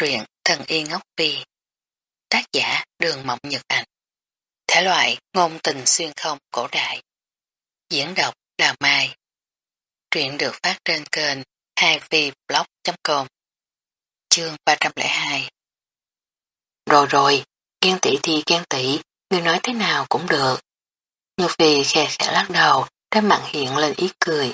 truyện Thần Y Ngốc Phi Tác giả Đường Mộng Nhật Ảnh Thể loại ngôn tình xuyên không cổ đại Diễn đọc Đào Mai Truyện được phát trên kênh 2vblog.com Chương 302 Rồi rồi, ghen tỷ thì ghen tỷ, người nói thế nào cũng được. Như Phi khe khẽ lắc đầu, trên mặt hiện lên ý cười.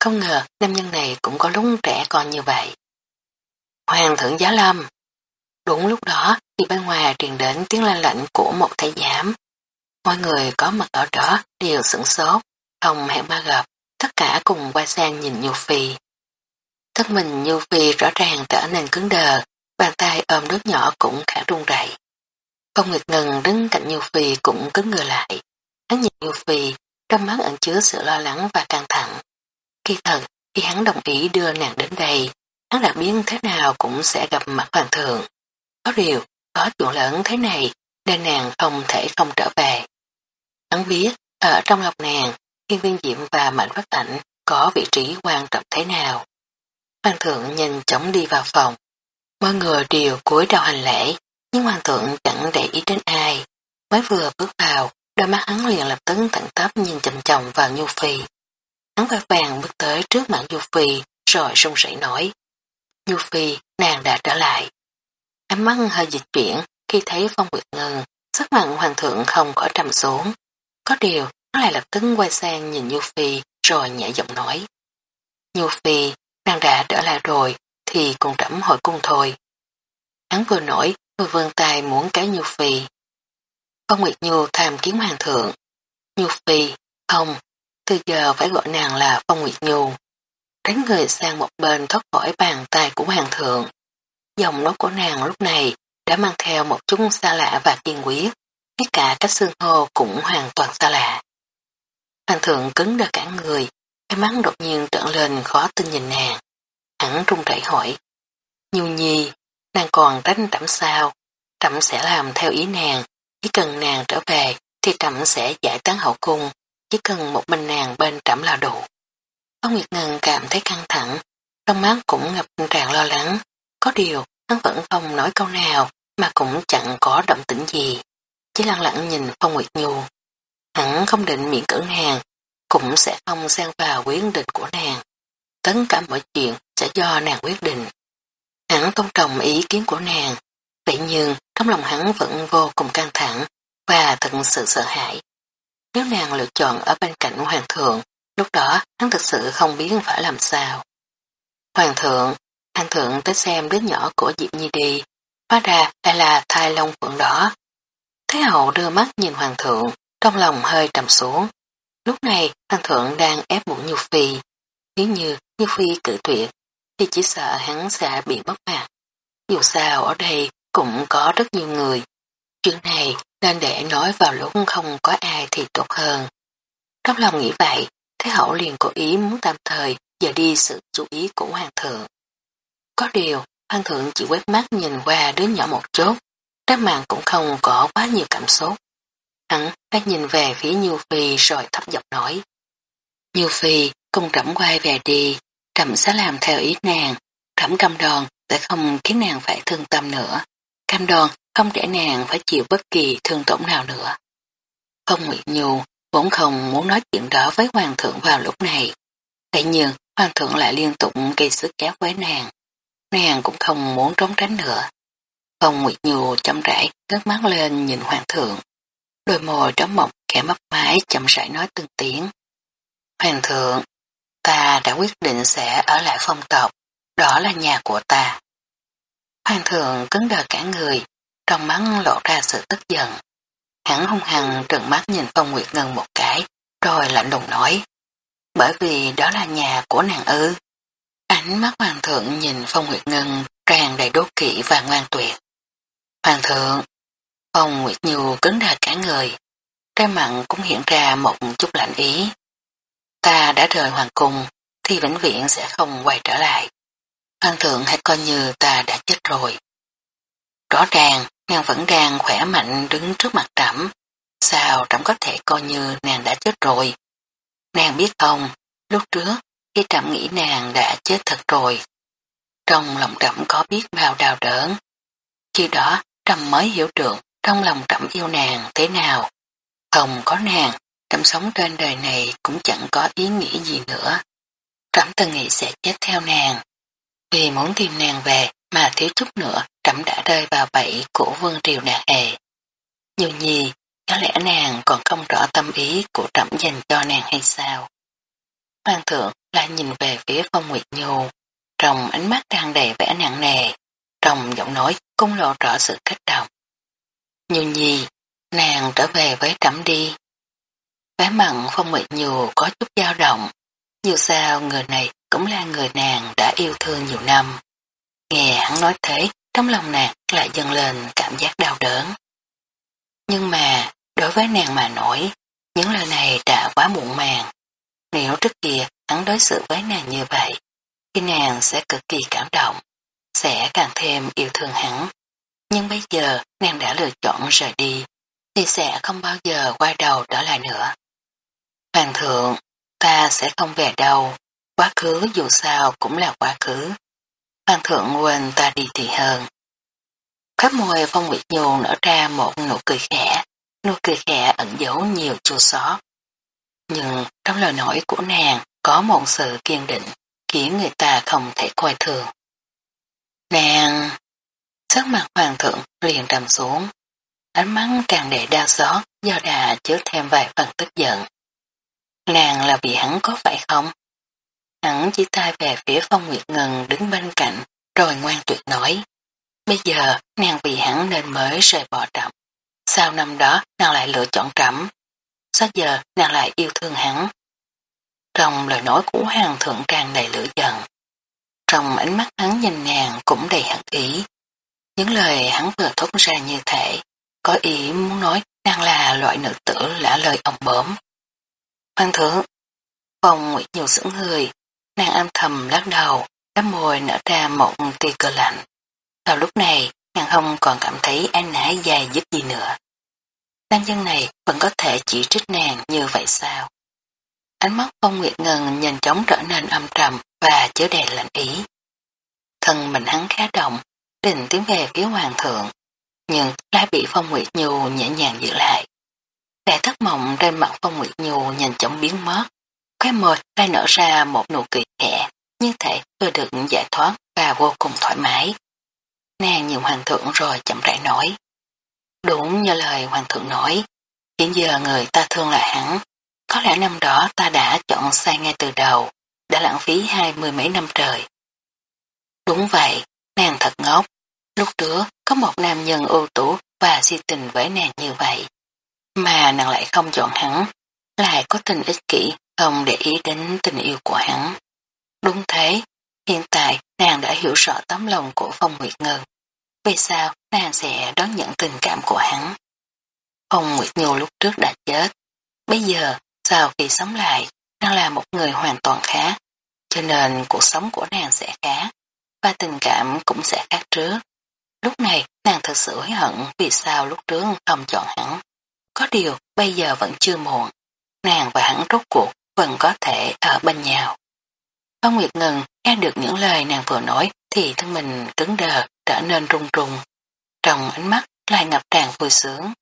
Không ngờ nam nhân này cũng có lúc trẻ con như vậy. Hoàng thượng giá lâm. Đúng lúc đó thì bên ngoài truyền đến tiếng la lệnh của một thầy giám. Mọi người có mặt ở đó đều sửng sốt, không hẹn ma gặp, tất cả cùng quay sang nhìn Nhu Phi. Tất mình Nhu Phi rõ ràng trở nên cứng đờ, bàn tay ôm đứa nhỏ cũng khá run rẩy. Công Nguyệt Ngân đứng cạnh Nhu Phi cũng cứng người lại. Hắn nhìn Nhu Phi, trong mắt ẩn chứa sự lo lắng và căng thẳng. Khi thật, khi hắn đồng ý đưa nàng đến đây, hắn đã biến thế nào cũng sẽ gặp mặt hoàng thượng. Có điều, có chuyện lớn thế này, nên nàng không thể không trở về. Hắn biết, ở trong lòng nàng, thiên Viên Diệm và Mạnh Phát Ảnh có vị trí quan trọng thế nào. Hoàng thượng nhanh chóng đi vào phòng. Mọi người đều cúi đầu hành lễ, nhưng hoàng thượng chẳng để ý đến ai. Mới vừa bước vào, đôi mắt hắn liền lập tức thẳng tắp nhìn chầm chồng vào Nhu Phi. Hắn vội vàng bước tới trước mặt Nhu Phi, rồi sung rẩy nói. Nhu Phi, nàng đã trở lại. Ánh mắt hơi dịch chuyển khi thấy Phong Nguyệt Ngân, sắc mặt hoàng thượng không khỏi trầm xuống. Có điều, nó lại lập tức quay sang nhìn Nhu Phi rồi nhẹ giọng nói. Nhu Phi, nàng đã trở lại rồi thì cùng trẫm hồi cung thôi. Hắn vừa nổi, vừa vươn tay muốn cái Nhu Phi. Phong Nguyệt Nhu tham kiến hoàng thượng. Nhu Phi, không, từ giờ phải gọi nàng là Phong Nguyệt Nhu tránh người sang một bên thoát khỏi bàn tay của hoàng thượng. Dòng nói của nàng lúc này đã mang theo một chút xa lạ và kiên quyết, ngay cả cách xương hô cũng hoàn toàn xa lạ. Hoàng thượng cứng đờ cả người, cái mắt đột nhiên trợn lên khó tin nhìn nàng. Hắn run rẩy hỏi, Nhu nhi, nàng còn tránh trẫm sao? Trẫm sẽ làm theo ý nàng, chỉ cần nàng trở về thì trẫm sẽ giải tán hậu cung, chỉ cần một mình nàng bên trẫm là đủ. Ông Nguyệt Ngân cảm thấy căng thẳng, trong mắt cũng ngập tràn lo lắng. Có điều, hắn vẫn không nói câu nào, mà cũng chẳng có động tĩnh gì. Chỉ lặng lặng nhìn Phong Nguyệt Nhu. Hắn không định miễn cưỡng nàng, cũng sẽ không xen vào quyết định của nàng. Tất cả mọi chuyện sẽ do nàng quyết định. Hắn tôn trọng ý kiến của nàng, vậy nhưng trong lòng hắn vẫn vô cùng căng thẳng và thật sự sợ hãi. Nếu nàng lựa chọn ở bên cạnh hoàng thượng Lúc đó hắn thực sự không biết phải làm sao. Hoàng thượng, hoàng thượng tới xem đứa nhỏ của Diệp Nhi đi, hóa ra đây là thai long phượng đỏ. Thế hậu đưa mắt nhìn hoàng thượng, trong lòng hơi trầm xuống. Lúc này hoàng thượng đang ép buộc Như Phi. Nếu như Như Phi cử tuyệt, thì chỉ sợ hắn sẽ bị mất mặt. Dù sao ở đây cũng có rất nhiều người. Chuyện này nên để nói vào lúc không có ai thì tốt hơn. Trong lòng nghĩ vậy, Thế hậu liền cố ý muốn tạm thời giờ đi sự chú ý của hoàng thượng. Có điều, hoàng thượng chỉ quét mắt nhìn qua đứa nhỏ một chút, đáp mạng cũng không có quá nhiều cảm xúc. Hắn đang nhìn về phía nhiêu Phi rồi thấp giọng nói. nhiêu Phi, cùng trẫm quay về đi, trẫm sẽ làm theo ý nàng, trẫm cam đoan sẽ không khiến nàng phải thương tâm nữa. Cam đoan không để nàng phải chịu bất kỳ thương tổn nào nữa. Không Nguyệt Nhu vốn không muốn nói chuyện đó với hoàng thượng vào lúc này. Thế nhưng hoàng thượng lại liên tục gây sức kéo với nàng. Nàng cũng không muốn trốn tránh nữa. Phong Nguyệt Nhu chậm rãi ngước mắt lên nhìn hoàng thượng. Đôi môi trống mọc kẻ mắt mái chậm rãi nói từng tiếng. Hoàng thượng, ta đã quyết định sẽ ở lại phong tộc, đó là nhà của ta. Hoàng thượng cứng đờ cả người, trong mắt lộ ra sự tức giận. Hắn hung hăng trừng mắt nhìn Phong Nguyệt Ngân một cái, rồi lạnh lùng nói. Bởi vì đó là nhà của nàng ư. Ánh mắt hoàng thượng nhìn Phong Nguyệt Ngân tràn đầy đố kỵ và ngoan tuyệt. Hoàng thượng, Phong Nguyệt Nhu cứng ra cả người, trái mặn cũng hiện ra một chút lạnh ý. Ta đã rời hoàng cung, thì vĩnh viễn sẽ không quay trở lại. Hoàng thượng hãy coi như ta đã chết rồi. Rõ ràng, nàng vẫn đang khỏe mạnh đứng trước mặt trẫm. Sao trẫm có thể coi như nàng đã chết rồi? Nàng biết không, lúc trước, khi trầm nghĩ nàng đã chết thật rồi. trong lòng trầm có biết bao đau đớn. Khi đó trầm mới hiểu được trong lòng trầm yêu nàng thế nào. Không có nàng, trầm sống trên đời này cũng chẳng có ý nghĩa gì nữa. Trầm từng nghĩ sẽ chết theo nàng. Vì muốn tìm nàng về mà thiếu chút nữa trầm đã rơi vào bẫy của vương triều nàng hề. Dù nhi, có lẽ nàng còn không rõ tâm ý của trẫm dành cho nàng hay sao? Hoàng thượng lại nhìn về phía phong nguyệt nhu, trong ánh mắt tràn đầy vẻ nặng nề, trong giọng nói cũng lộ rõ sự kích động. Nhu nhi, nàng trở về với trẫm đi. Vẻ mặn phong nguyệt nhu có chút dao động, dù sao người này cũng là người nàng đã yêu thương nhiều năm. Nghe hắn nói thế, trong lòng nàng lại dâng lên cảm giác đau đớn. Nhưng mà, đối với nàng mà nổi, những lời này đã quá muộn màng. Nếu trước kia hắn đối xử với nàng như vậy, thì nàng sẽ cực kỳ cảm động, sẽ càng thêm yêu thương hắn. Nhưng bây giờ nàng đã lựa chọn rời đi, thì sẽ không bao giờ quay đầu trở lại nữa. Hoàng thượng, ta sẽ không về đâu, quá khứ dù sao cũng là quá khứ. Hoàng thượng quên ta đi thì hơn. Khắp môi Phong Nguyệt Nhu nở ra một nụ cười khẽ, nụ cười khẽ ẩn giấu nhiều chua xót. Nhưng trong lời nói của nàng có một sự kiên định, khiến người ta không thể coi thường. Nàng! Sắc mặt hoàng thượng liền trầm xuống, ánh mắt tràn đầy đau xót do đà chứa thêm vài phần tức giận. Nàng là vì hắn có phải không? Hắn chỉ tay về phía phong nguyệt ngân đứng bên cạnh, rồi ngoan tuyệt nói. Bây giờ nàng vì hắn nên mới rời bỏ trọng. Sau năm đó nàng lại lựa chọn trẫm Sao giờ nàng lại yêu thương hắn? Trong lời nói của hoàng thượng tràn đầy lửa giận. Trong ánh mắt hắn nhìn nàng cũng đầy hận ý. Những lời hắn vừa thốt ra như thể, có ý muốn nói nàng là loại nữ tử lã lời ông bớm. Hoàng thượng, phòng nguyệt nhiều sững người, nàng âm thầm lắc đầu, đắp môi nở ra một tia cơ lạnh. Vào lúc này, nàng không còn cảm thấy anh nãy dài dứt gì nữa. Nam nhân này vẫn có thể chỉ trích nàng như vậy sao? Ánh mắt phong nguyệt ngừng nhanh chóng trở nên âm trầm và chứa đầy lạnh ý. Thân mình hắn khá động, định tiến về phía hoàng thượng, nhưng lại bị phong nguyệt nhu nhẹ nhàng giữ lại. Vẻ thất mộng trên mặt phong nguyệt nhu nhanh chóng biến mất, khóe môi lại nở ra một nụ cười khẽ, như thể vừa được giải thoát và vô cùng thoải mái. Nàng nhìn hoàng thượng rồi chậm rãi nói. Đúng như lời hoàng thượng nói, hiện giờ người ta thương là hắn. Có lẽ năm đó ta đã chọn sai ngay từ đầu, đã lãng phí hai mươi mấy năm trời. Đúng vậy, nàng thật ngốc. Lúc trước có một nam nhân ưu tú và si tình với nàng như vậy. Mà nàng lại không chọn hắn, lại có tình ích kỷ, không để ý đến tình yêu của hắn. Đúng thế, hiện tại nàng đã hiểu rõ tấm lòng của Phong Nguyệt Ngân. Vì sao nàng sẽ đón nhận tình cảm của hắn? Ông Nguyệt Nhu lúc trước đã chết. Bây giờ, sau khi sống lại, nàng là một người hoàn toàn khác. Cho nên cuộc sống của nàng sẽ khác. Và tình cảm cũng sẽ khác trước. Lúc này nàng thật sự hối hận vì sao lúc trước không chọn hắn. Có điều bây giờ vẫn chưa muộn. Nàng và hắn rốt cuộc vẫn có thể ở bên nhau. Ông Nguyệt Ngân nghe được những lời nàng vừa nói thì thân mình cứng đờ trở nên rung rung, Trong ánh mắt lại ngập tràn vui sướng.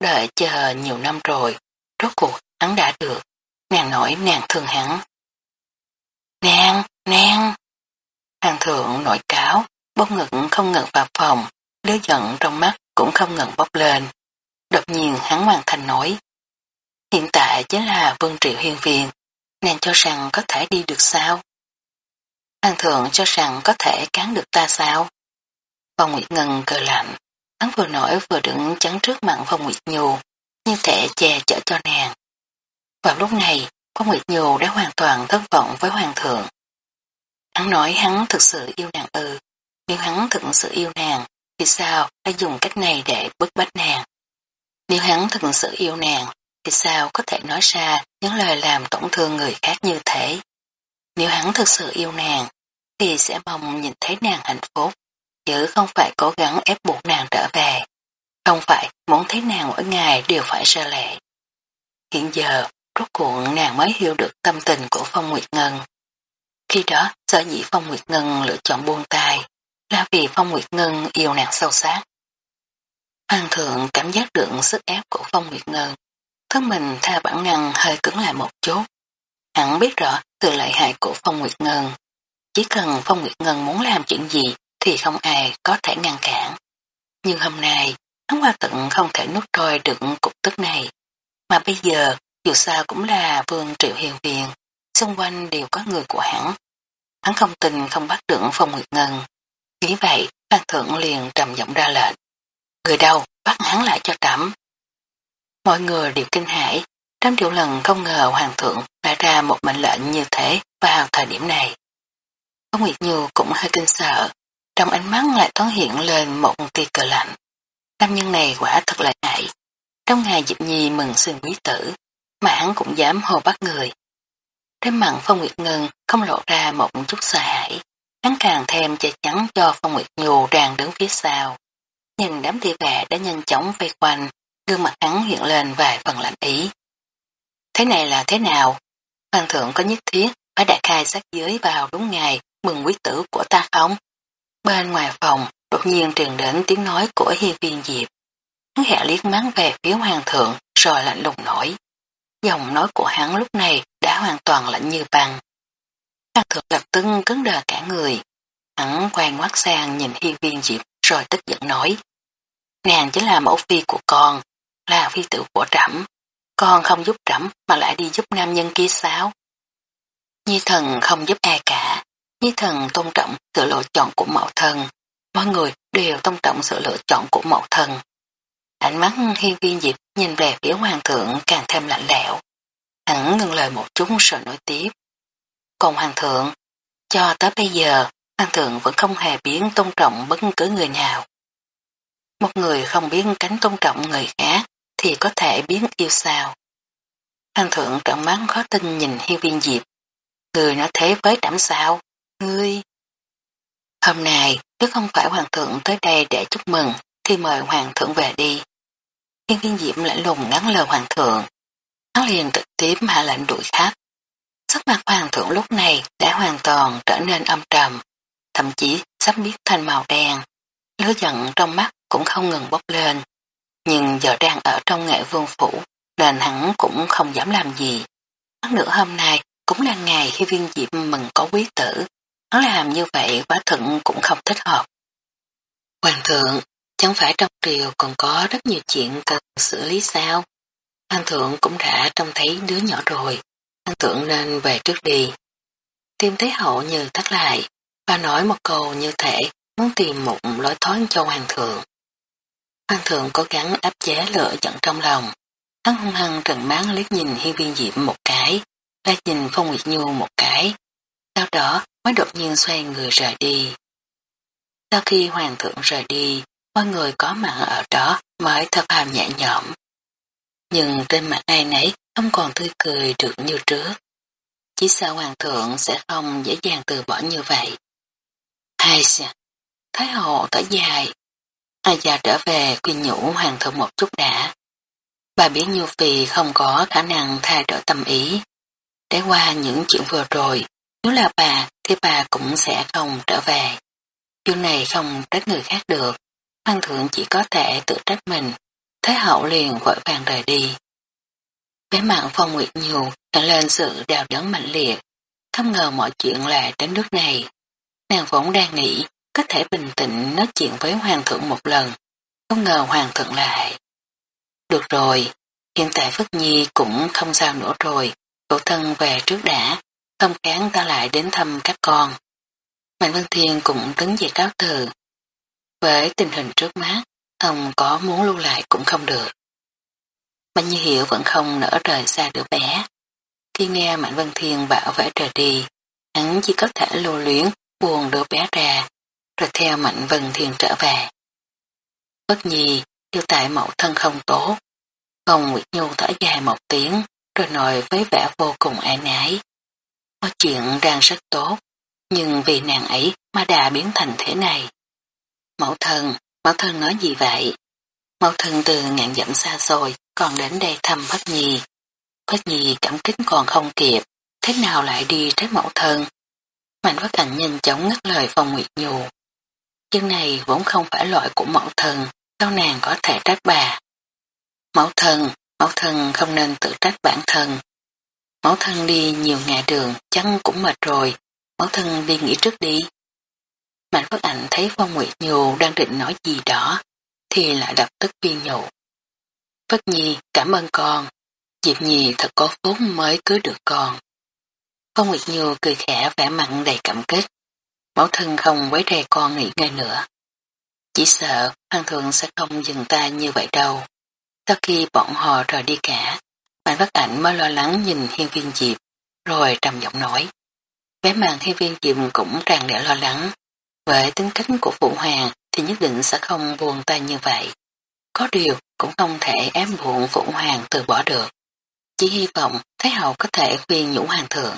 Đợi chờ nhiều năm rồi, rốt cuộc hắn đã được. Nàng nói nàng thương hắn. Nàng, nàng. Hàng thượng nổi cáo, bốc ngực không ngừng vào phòng, đứa giận trong mắt cũng không ngừng bốc lên. Đột nhiên hắn hoàn thành nói. Hiện tại chính là Vương Triệu Hiên Viên, nàng cho rằng có thể đi được sao? Hàng thượng cho rằng có thể cán được ta sao? Phong Nguyệt Ngân cờ lạnh, hắn vừa nổi vừa đứng chắn trước mặt Phong Nguyệt Nhu, như thể che chở cho nàng. Vào lúc này, Phong Nguyệt Nhu đã hoàn toàn thất vọng với Hoàng thượng. Hắn nói hắn thực sự yêu nàng ư, nếu hắn thực sự yêu nàng, thì sao đã dùng cách này để bức bách nàng? Nếu hắn thực sự yêu nàng, thì sao có thể nói ra những lời làm tổn thương người khác như thế? Nếu hắn thực sự yêu nàng, thì sẽ mong nhìn thấy nàng hạnh phúc, chứ không phải cố gắng ép buộc nàng trở về. Không phải muốn thấy nàng mỗi ngày đều phải sơ lệ. Hiện giờ, rốt cuộc nàng mới hiểu được tâm tình của Phong Nguyệt Ngân. Khi đó, sở dĩ Phong Nguyệt Ngân lựa chọn buông tay là vì Phong Nguyệt Ngân yêu nàng sâu sắc. Hoàng thượng cảm giác được sức ép của Phong Nguyệt Ngân, thân mình tha bản năng hơi cứng lại một chút. Hắn biết rõ từ lợi hại của Phong Nguyệt Ngân. Chỉ cần Phong Nguyệt Ngân muốn làm chuyện gì thì không ai có thể ngăn cản. Nhưng hôm nay, hắn hoa tận không thể nuốt trôi được cục tức này. Mà bây giờ, dù sao cũng là vương triệu hiền viện, xung quanh đều có người của hắn. Hắn không tin không bắt được Phong Nguyệt Ngân. Vì vậy, Phan Thượng liền trầm giọng ra lệnh. Người đâu, bắt hắn lại cho trẫm. Mọi người đều kinh hãi, trăm triệu lần không ngờ Hoàng thượng lại ra một mệnh lệnh như thế vào thời điểm này. Ông Nguyệt Nhu cũng hơi kinh sợ, trong ánh mắt lại thoáng hiện lên một tia cờ lạnh. Nam nhân này quả thật lợi hại. Trong ngày dịp Nhi mừng sinh quý tử, mà hắn cũng dám hồ bắt người. Trên mặt Phong Nguyệt Ngân không lộ ra một chút sợ hãi. Hắn càng thêm che chắn cho Phong Nguyệt Nhu đang đứng phía sau. Nhìn đám tia vệ đã nhanh chóng vây quanh, gương mặt hắn hiện lên vài phần lạnh ý. Thế này là thế nào? Hoàng thượng có nhất thiết phải đại khai sát giới vào đúng ngày mừng quý tử của ta không? Bên ngoài phòng, đột nhiên truyền đến tiếng nói của hiên viên Diệp. Hắn hẹ liếc mắt về phía hoàng thượng rồi lạnh lùng nổi. Dòng nói của hắn lúc này đã hoàn toàn lạnh như băng. Hoàng thượng lập tức cứng đờ cả người. Hắn quay ngoắt sang nhìn hiên viên Diệp rồi tức giận nói. Nàng chính là mẫu phi của con, là phi tử của trẫm. Con không giúp trẫm mà lại đi giúp nam nhân kia sao? Nhi thần không giúp ai cả. Nhi thần tôn trọng sự lựa chọn của mẫu thân. Mọi người đều tôn trọng sự lựa chọn của mẫu thân. Ánh mắt hiên viên diệp nhìn về phía hoàng thượng càng thêm lạnh lẽo. Hắn ngừng lời một chút rồi nói tiếp. Còn hoàng thượng, cho tới bây giờ, hoàng thượng vẫn không hề biến tôn trọng bất cứ người nào. Một người không biết cánh tôn trọng người khác thì có thể biến yêu sao. Hoàng thượng trợn mắt khó tin nhìn hiên viên diệp. Người nói thế với đảm sao? Ngươi! Hôm nay, nếu không phải hoàng thượng tới đây để chúc mừng, thì mời hoàng thượng về đi. Thiên viên diệm lạnh lùng ngắn lời hoàng thượng. Hắn liền trực tiếp hạ lệnh đuổi khách. Sắc mặt hoàng thượng lúc này đã hoàn toàn trở nên âm trầm, thậm chí sắp biết thành màu đen. Lứa giận trong mắt cũng không ngừng bốc lên. Nhưng giờ đang ở trong nghệ vương phủ, nên hắn cũng không dám làm gì. Hắn nữa hôm nay cũng là ngày khi viên diệp mừng có quý tử nó làm như vậy quá thận cũng không thích hợp. Hoàng thượng, chẳng phải trong triều còn có rất nhiều chuyện cần xử lý sao? Hoàng thượng cũng đã trông thấy đứa nhỏ rồi. Hoàng thượng nên về trước đi. tiêm Thế Hậu như thắt lại, và nói một câu như thể muốn tìm một lối thoát cho Hoàng thượng. Hoàng thượng cố gắng áp chế lửa giận trong lòng. Hắn hung hăng trần máng liếc nhìn hiên viên diệm một cái, lại nhìn Phong Nguyệt Nhu một cái. Sau đó mới đột nhiên xoay người rời đi. Sau khi hoàng thượng rời đi, mọi người có mặt ở đó mới thật hàm nhẹ nhõm. Nhưng trên mặt ai nấy không còn tươi cười được như trước. Chỉ sao hoàng thượng sẽ không dễ dàng từ bỏ như vậy. Hai xa, Thái hậu thở dài. Ai già trở về quyên nhủ hoàng thượng một chút đã. Bà biết Nhu Phi không có khả năng thay đổi tâm ý. Để qua những chuyện vừa rồi, nếu là bà thì bà cũng sẽ không trở về. Chuyện này không trách người khác được. Hoàng thượng chỉ có thể tự trách mình. Thái hậu liền vội vàng rời đi. Bé mạng phong nguyệt nhiều hiện lên sự đào đớn mạnh liệt. Không ngờ mọi chuyện lại đến nước này. Nàng vốn đang nghĩ có thể bình tĩnh nói chuyện với hoàng thượng một lần. Không ngờ hoàng thượng lại. Được rồi, hiện tại Phất Nhi cũng không sao nữa rồi. Tổ thân về trước đã, không kháng ta lại đến thăm các con. Mạnh Vân Thiên cũng đứng dậy cáo từ. Với tình hình trước mắt, ông có muốn lưu lại cũng không được. Mạnh Như Hiểu vẫn không nỡ rời xa đứa bé. Khi nghe Mạnh Vân Thiên bảo vệ trời đi, hắn chỉ có thể lưu luyến buồn đứa bé ra, rồi theo Mạnh Vân Thiên trở về. Bất nhi, tiêu tại mẫu thân không tốt. hồng Nguyệt Nhu thở dài một tiếng, rồi nói với vẻ vô cùng ái nái. Có chuyện đang rất tốt, nhưng vì nàng ấy mà đã biến thành thế này. Mẫu thân, mẫu thân nói gì vậy? Mẫu thân từ ngàn dặm xa rồi, còn đến đây thăm Phất Nhi. Phất Nhi cảm kích còn không kịp, thế nào lại đi trách mẫu thân? Mạnh bất ảnh nhanh chóng ngắt lời Phong Nguyệt Nhu. Chương này vốn không phải loại của mẫu thân, sao nàng có thể trách bà. Mẫu thân, mẫu thân không nên tự trách bản thân. Mẫu thân đi nhiều ngày đường, chân cũng mệt rồi, mẫu thân đi nghỉ trước đi. Mạnh bất ảnh thấy Phong Nguyệt Nhù đang định nói gì đó, thì lại đập tức viên nhụ. Phất Nhi cảm ơn con, Diệp Nhi thật có phúc mới cưới được con. Phong Nguyệt Nhù cười khẽ vẻ mặn đầy cảm kích. Mẫu thân không quấy rầy con nghỉ ngơi nữa. Chỉ sợ Hoàng thượng sẽ không dừng ta như vậy đâu. Sau khi bọn họ rời đi cả, Mạnh Bất Ảnh mới lo lắng nhìn hiên viên Diệp, rồi trầm giọng nói. Vé màn hiên viên Diệp cũng tràn đầy lo lắng. Với tính cách của Phụ Hoàng thì nhất định sẽ không buồn tay như vậy. Có điều cũng không thể ép buộc Phụ Hoàng từ bỏ được. Chỉ hy vọng Thái Hậu có thể khuyên nhũ Hoàng thượng.